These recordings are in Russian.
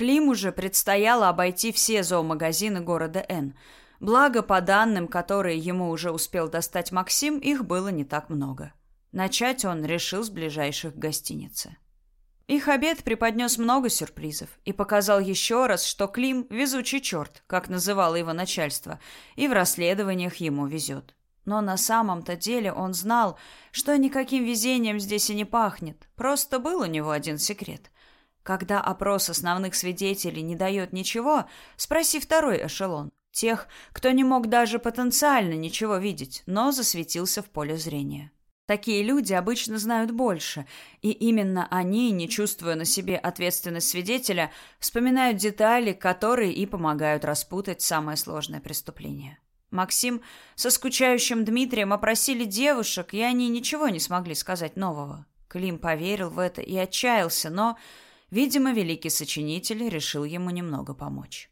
Климу же предстояло обойти все зоомагазины города Н. Благо, по данным, которые ему уже успел достать Максим, их было не так много. Начать он решил с ближайших гостиницы. Их обед преподнес много сюрпризов и показал еще раз, что Клим – везучий черт, как называло его начальство, и в расследованиях ему везет. Но на самом-то деле он знал, что никаким везением здесь и не пахнет. Просто был у него один секрет. Когда опрос основных свидетелей не дает ничего, спроси второй эшелон. Тех, кто не мог даже потенциально ничего видеть, но засветился в поле зрения. Такие люди обычно знают больше, и именно они, не чувствуя на себе ответственность свидетеля, вспоминают детали, которые и помогают распутать самое сложное преступление. Максим со скучающим Дмитрием опросили девушек, и они ничего не смогли сказать нового. Клим поверил в это и отчаялся, но, видимо, великий сочинитель решил ему немного помочь.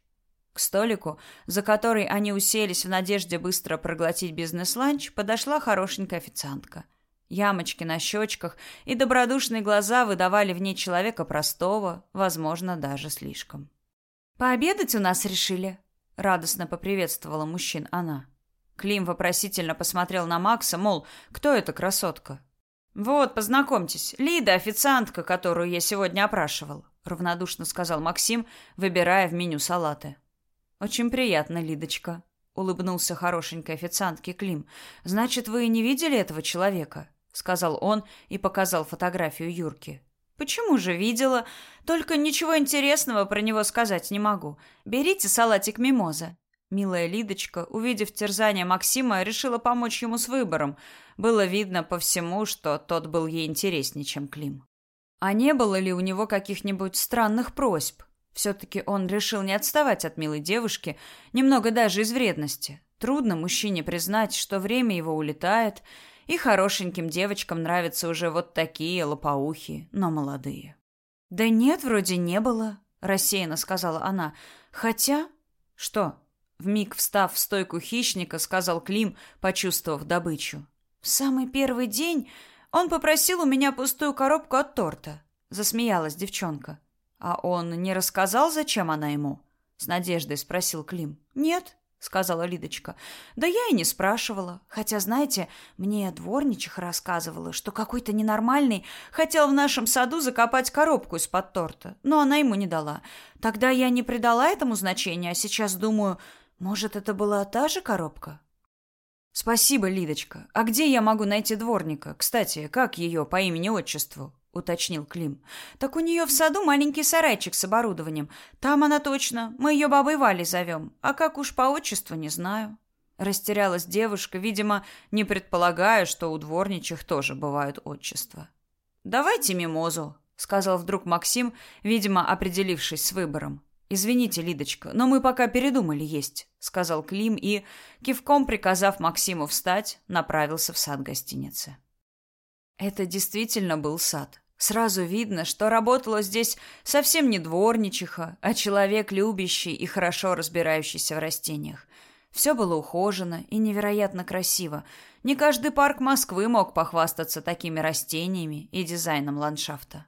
К столику, за который они уселись в надежде быстро проглотить бизнес-ланч, подошла хорошенькая официантка – Ямочки на щечках и добродушные глаза выдавали в ней человека простого, возможно, даже слишком. «Пообедать у нас решили?» — радостно поприветствовала мужчин она. Клим вопросительно посмотрел на Макса, мол, кто эта красотка? «Вот, познакомьтесь, Лида, официантка, которую я сегодня опрашивал», — равнодушно сказал Максим, выбирая в меню салаты. «Очень приятно, Лидочка», — улыбнулся хорошенькой официантке Клим. «Значит, вы не видели этого человека?» сказал он и показал фотографию Юрки. Почему же видела? Только ничего интересного про него сказать не могу. Берите салатик мимоза. Милая Лидочка, увидев терзание Максима, решила помочь ему с выбором. Было видно по всему, что тот был ей интереснее, чем Клим. А не было ли у него каких-нибудь странных просьб? Все-таки он решил не отставать от милой девушки, немного даже из вредности. Трудно мужчине признать, что время его улетает, и хорошеньким девочкам нравятся уже вот такие лопоухие, но молодые. Да нет, вроде не было, рассеянно сказала она. Хотя, что? Вмиг встав в стойку хищника, сказал Клим, почувствовав добычу. В самый первый день он попросил у меня пустую коробку от торта, засмеялась девчонка. А он не рассказал, зачем она ему? С надеждой спросил Клим. Нет, — сказала Лидочка. «Да я и не спрашивала. Хотя, знаете, мне дворничиха рассказывала, что какой-то ненормальный хотел в нашем саду закопать коробку из-под торта, но она ему не дала. Тогда я не придала этому значения, а сейчас думаю, может, это была та же коробка?» «Спасибо, Лидочка. А где я могу найти дворника? Кстати, как ее по имени-отчеству?» — уточнил Клим. «Так у нее в саду маленький сарайчик с оборудованием. Там она точно. Мы ее бабой Валей зовем. А как уж по отчеству, не знаю». Растерялась девушка, видимо, не предполагая, что у дворничих тоже бывают отчества. «Давайте мимозу», — сказал вдруг Максим, видимо, определившись с выбором. «Извините, Лидочка, но мы пока передумали есть», — сказал Клим и, кивком приказав Максиму встать, направился в сад гостиницы. Это действительно был сад. Сразу видно, что работала здесь совсем не дворничиха, а человек, любящий и хорошо разбирающийся в растениях. Все было ухожено и невероятно красиво. Не каждый парк Москвы мог похвастаться такими растениями и дизайном ландшафта.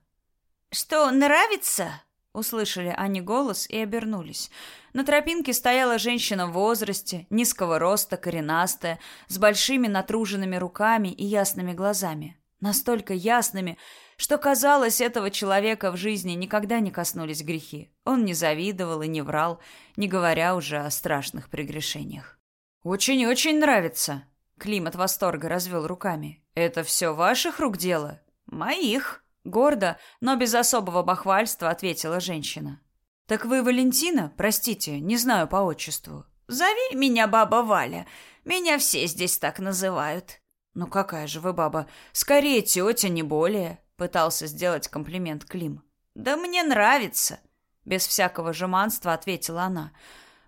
«Что, нравится?» Услышали они голос и обернулись. На тропинке стояла женщина в возрасте, низкого роста, коренастая, с большими натруженными руками и ясными глазами настолько ясными, что казалось, этого человека в жизни никогда не коснулись грехи. Он не завидовал и не врал, не говоря уже о страшных прегрешениях. «Очень-очень нравится!» Клим от восторга развел руками. «Это все ваших рук дело?» «Моих!» Гордо, но без особого бахвальства ответила женщина. «Так вы Валентина? Простите, не знаю по отчеству». «Зови меня баба Валя. Меня все здесь так называют». «Ну какая же вы баба? Скорее тетя, не более!» Пытался сделать комплимент Клим. «Да мне нравится!» Без всякого жеманства ответила она.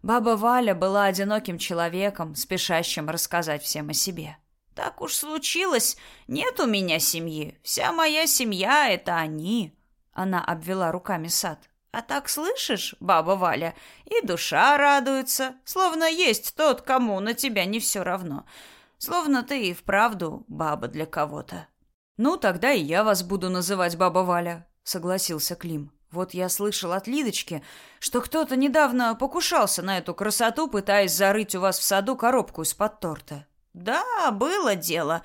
Баба Валя была одиноким человеком, спешащим рассказать всем о себе. «Так уж случилось. Нет у меня семьи. Вся моя семья — это они!» Она обвела руками сад. «А так слышишь, баба Валя, и душа радуется, словно есть тот, кому на тебя не все равно. Словно ты и вправду баба для кого-то. Ну, тогда и я вас буду называть баба Валя, согласился Клим. Вот я слышал от Лидочки, что кто-то недавно покушался на эту красоту, пытаясь зарыть у вас в саду коробку из-под торта. Да, было дело.